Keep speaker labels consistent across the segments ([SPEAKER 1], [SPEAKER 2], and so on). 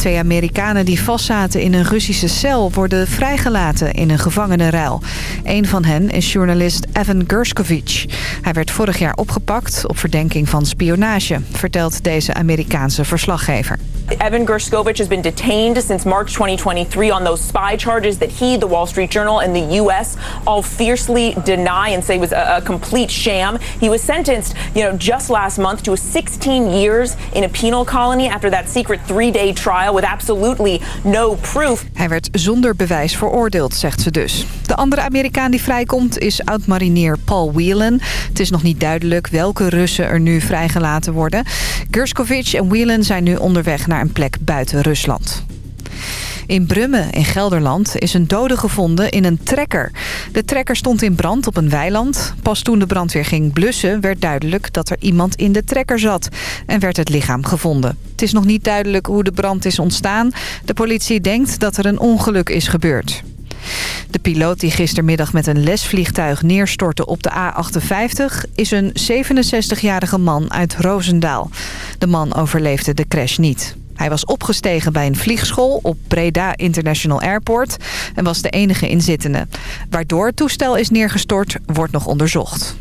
[SPEAKER 1] Twee Amerikanen die vastzaten in een Russische cel worden vrijgelaten in een gevangenenruil. Een van hen is journalist Evan Gershkovich. Hij werd vorig jaar opgepakt op verdenking van spionage, vertelt deze Amerikaanse verslaggever.
[SPEAKER 2] Evan Gershkovich has been detained since March 2023 on those spy charges that he, the Wall Street Journal, and the U.S. all fiercely deny and say was a, a complete sham. He was sentenced, you know, just last month to 16 years in a penal colony after that secret three-day trial with absolutely no proof.
[SPEAKER 1] Hij werd zonder bewijs veroordeeld, zegt ze dus. De andere Amerikaan die vrijkomt is oud-marinier Paul Whelan. Het is nog niet duidelijk welke Russen er nu vrijgelaten worden. Gershkovich en Whelan zijn nu onderweg naar een plek buiten Rusland. In Brummen in Gelderland is een dode gevonden in een trekker. De trekker stond in brand op een weiland. Pas toen de brandweer ging blussen werd duidelijk dat er iemand in de trekker zat. En werd het lichaam gevonden. Het is nog niet duidelijk hoe de brand is ontstaan. De politie denkt dat er een ongeluk is gebeurd. De piloot die gistermiddag met een lesvliegtuig neerstortte op de A58... is een 67-jarige man uit Roosendaal. De man overleefde de crash niet. Hij was opgestegen bij een vliegschool op Breda International Airport... en was de enige inzittende. Waardoor het toestel is neergestort, wordt nog onderzocht.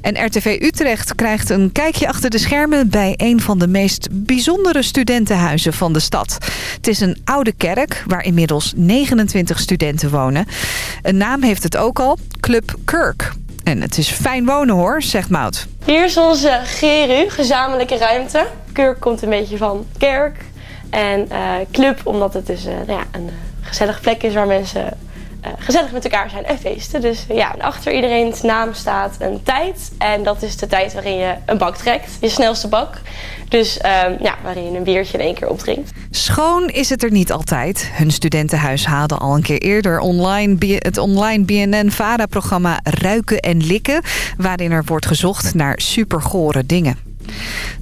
[SPEAKER 1] En RTV Utrecht krijgt een kijkje achter de schermen... bij een van de meest bijzondere studentenhuizen van de stad. Het is een oude kerk waar inmiddels 29 studenten wonen. Een naam heeft het ook al, Club Kirk. En het is fijn wonen hoor, zegt Mout.
[SPEAKER 3] Hier is onze GRU, gezamenlijke ruimte. Kirk komt een beetje van kerk. En uh, club, omdat het dus uh, nou ja, een gezellig plek is waar mensen gezellig met elkaar zijn en feesten. Dus ja, achter iedereen's naam staat een tijd. En dat is de tijd waarin je een bak trekt. Je snelste bak. Dus ja, waarin je een biertje in één keer opdrinkt.
[SPEAKER 1] Schoon is het er niet altijd. Hun studentenhuis haalde al een keer eerder online het online BNN-VARA-programma Ruiken en Likken... waarin er wordt gezocht naar supergore dingen.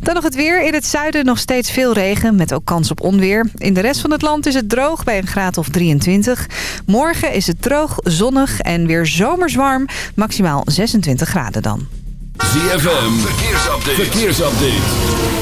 [SPEAKER 1] Dan nog het weer. In het zuiden nog steeds veel regen, met ook kans op onweer. In de rest van het land is het droog bij een graad of 23. Morgen is het droog, zonnig en weer zomers warm. Maximaal 26 graden dan.
[SPEAKER 4] ZFM, verkeersupdate. verkeersupdate.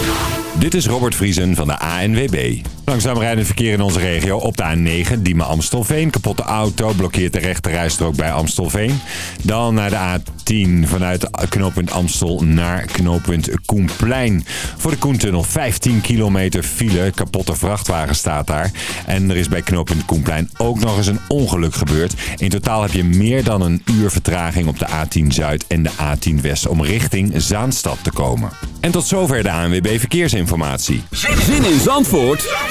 [SPEAKER 4] Dit is Robert Vriesen van de ANWB. Langzaam rijdend verkeer in onze regio op de A9, Diemen Amstelveen. Kapotte auto blokkeert de rechterrijstrook bij Amstelveen. Dan naar de A10 vanuit knooppunt Amstel naar knooppunt Koenplein. Voor de Koentunnel 15 kilometer file. Kapotte vrachtwagen staat daar. En er is bij knooppunt Koenplein ook nog eens een ongeluk gebeurd. In totaal heb je meer dan een uur vertraging op de A10 Zuid en de A10 West om richting Zaanstad te komen. En tot zover de ANWB Verkeersinformatie.
[SPEAKER 5] Zin in Zandvoort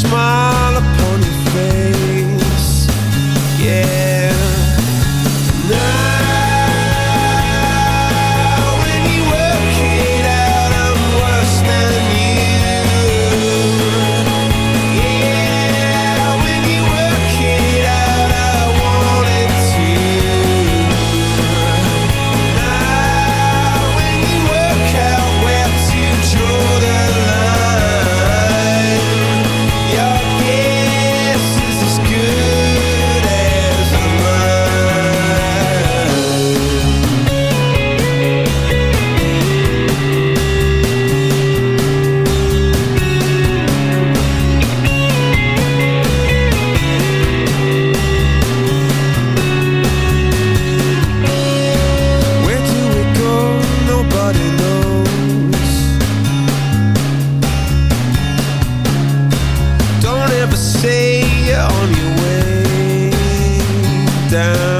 [SPEAKER 6] smile upon your face. Yeah. say you're on your way down.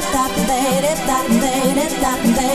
[SPEAKER 7] da da da da da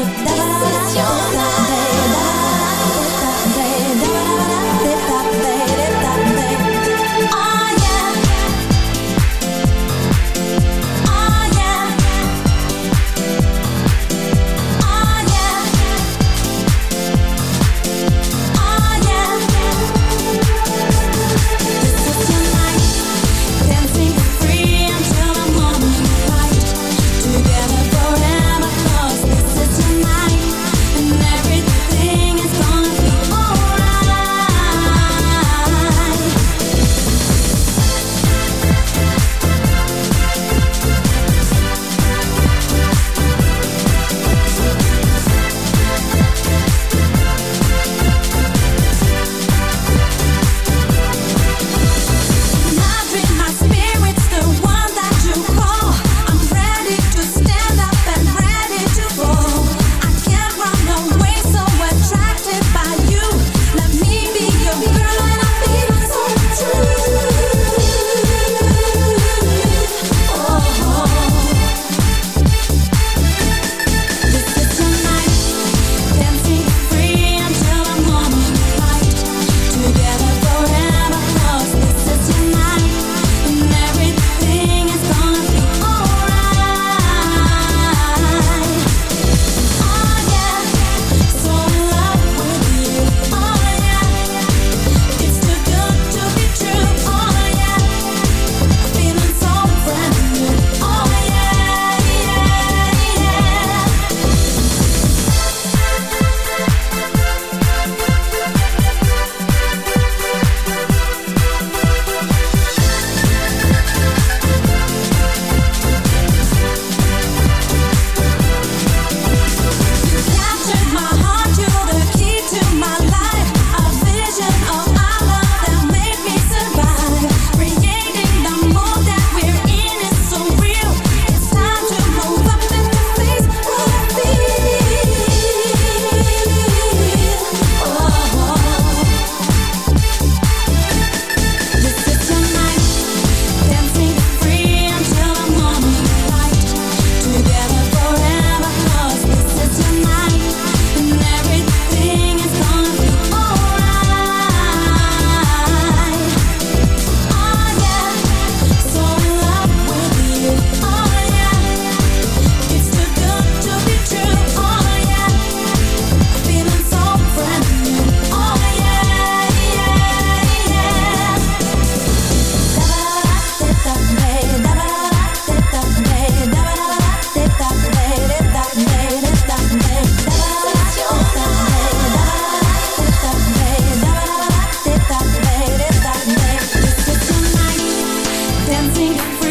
[SPEAKER 6] dancing.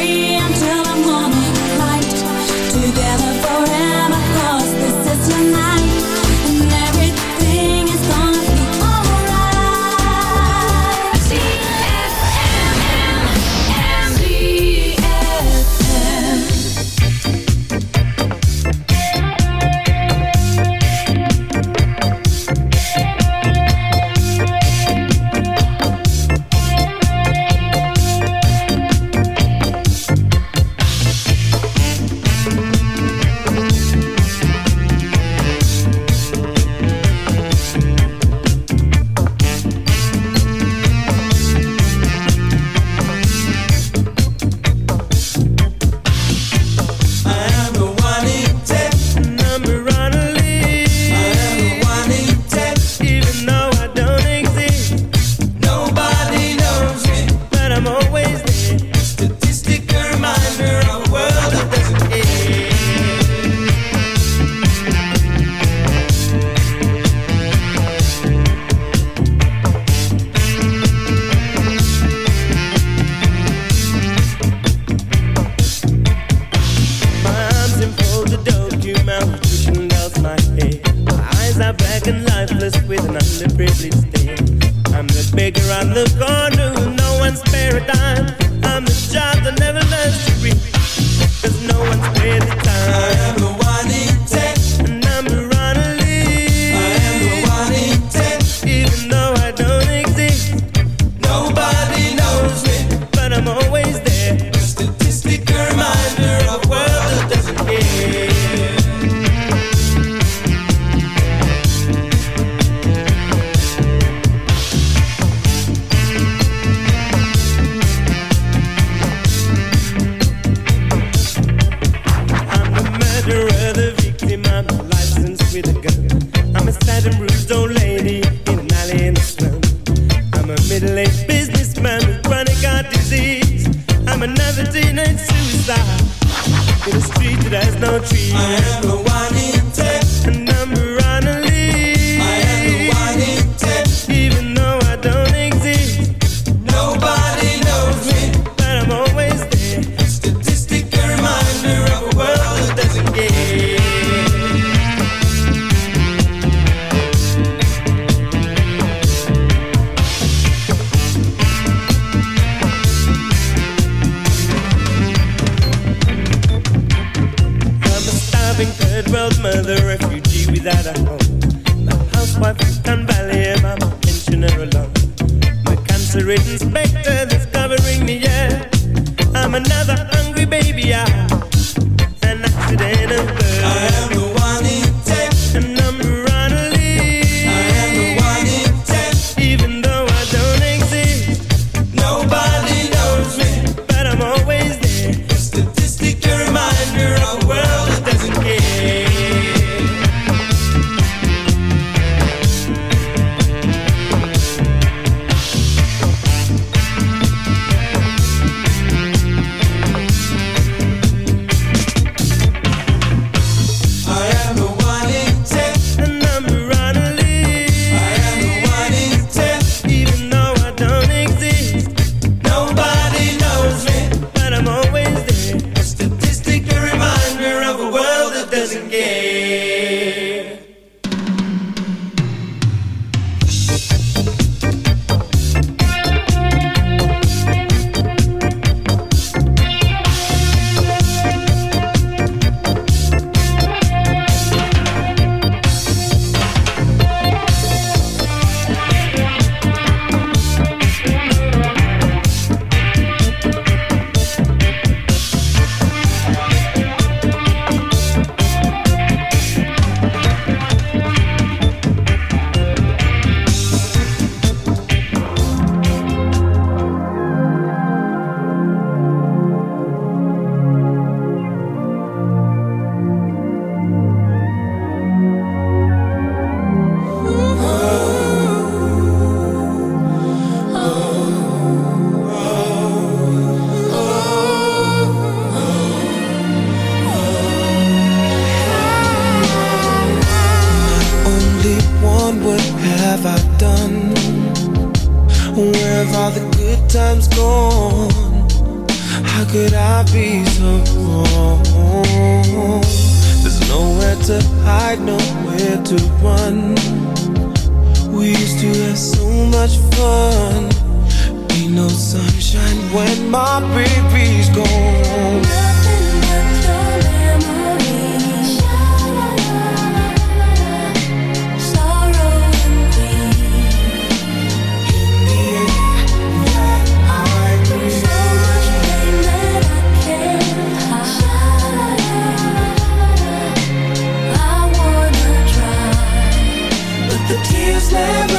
[SPEAKER 6] The tears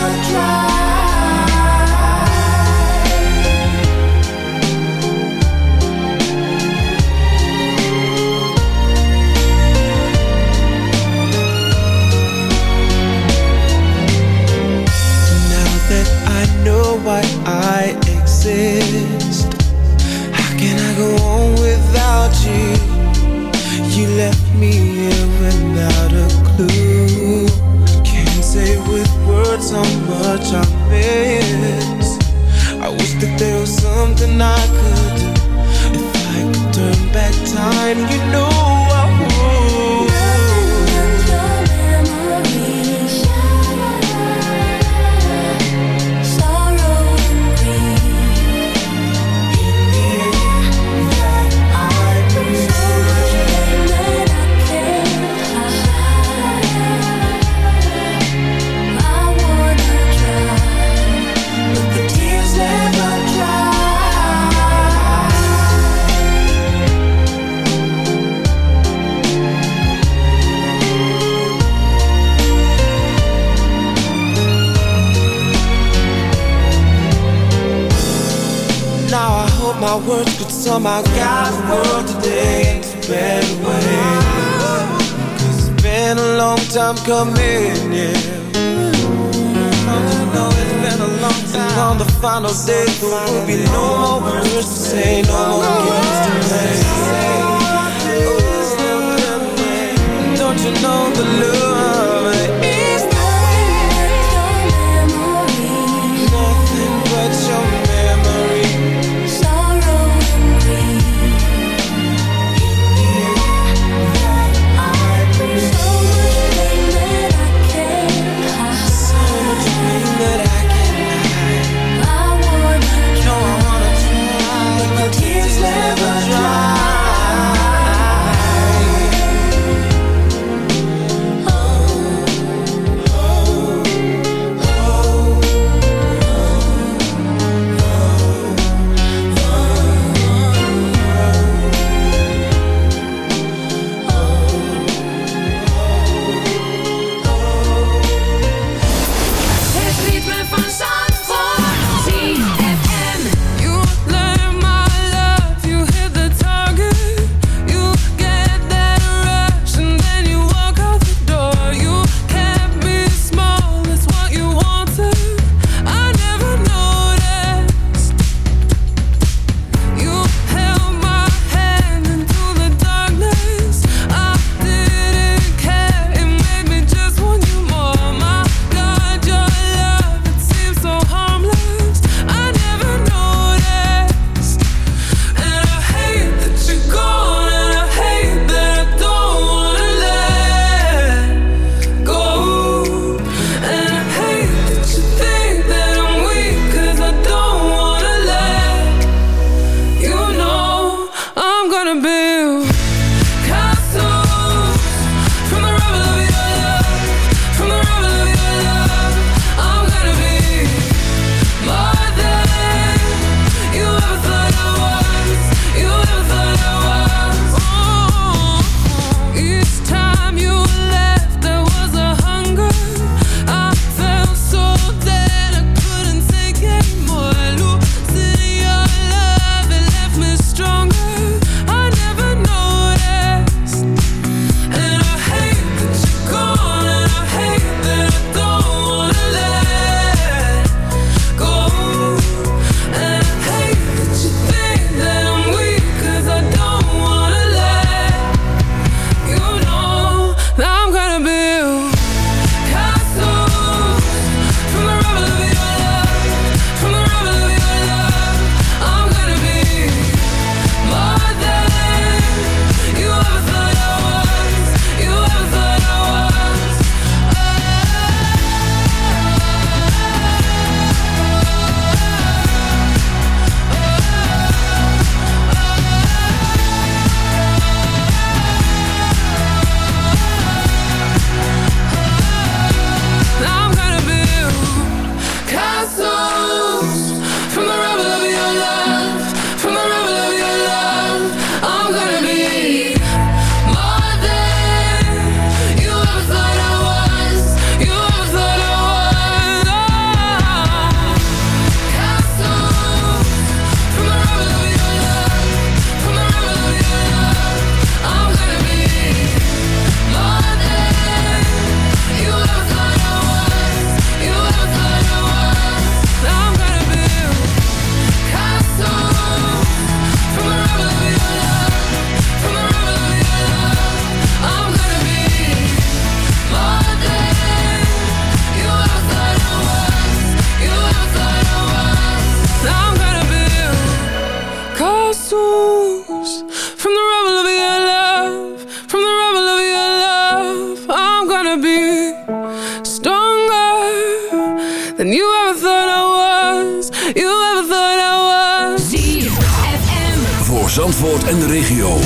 [SPEAKER 8] Zandvoort en de regio.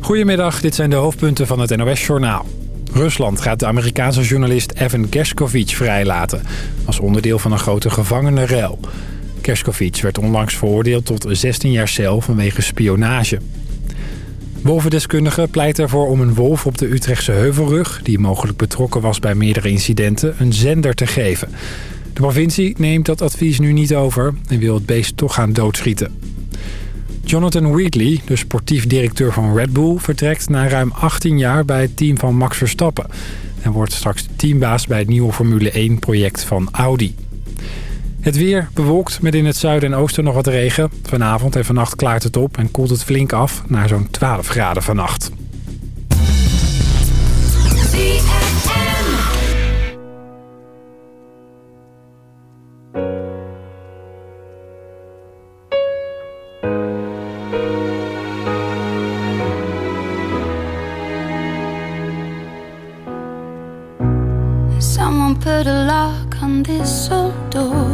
[SPEAKER 9] Goedemiddag, dit zijn de hoofdpunten van het NOS-journaal. Rusland gaat de Amerikaanse journalist Evan Gershkovich vrijlaten... als onderdeel van een grote gevangenenruil. Gershkovich werd onlangs veroordeeld tot 16 jaar cel vanwege spionage. Wolvendeskundigen pleiten ervoor om een wolf op de Utrechtse Heuvelrug... die mogelijk betrokken was bij meerdere incidenten, een zender te geven. De provincie neemt dat advies nu niet over en wil het beest toch gaan doodschieten. Jonathan Wheatley, de sportief directeur van Red Bull... vertrekt na ruim 18 jaar bij het team van Max Verstappen... en wordt straks teambaas bij het nieuwe Formule 1-project van Audi. Het weer bewolkt met in het zuiden en oosten nog wat regen. Vanavond en vannacht klaart het op en koelt het flink af naar zo'n 12 graden vannacht.
[SPEAKER 7] Someone put a lock on this old door.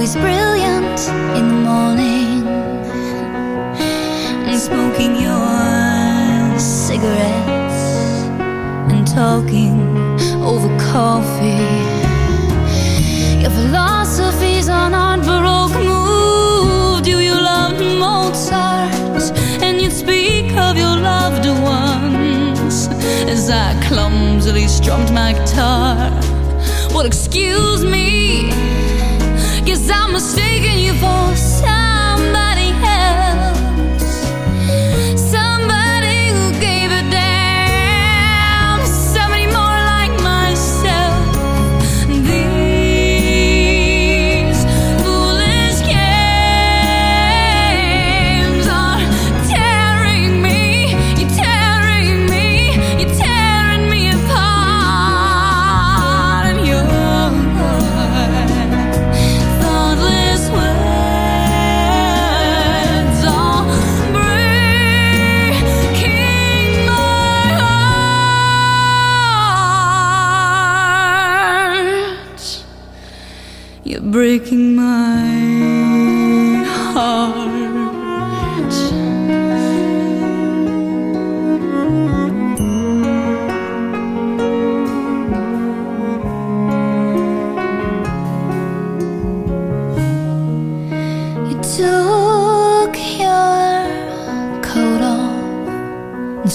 [SPEAKER 7] always brilliant in the morning and smoking your cigarettes and talking over coffee. Your philosophies on art baroque move. Do you love Mozart? And you speak of your loved ones as I clumsily strummed my guitar. Well, excuse me force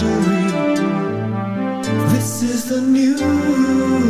[SPEAKER 6] History. This is the news.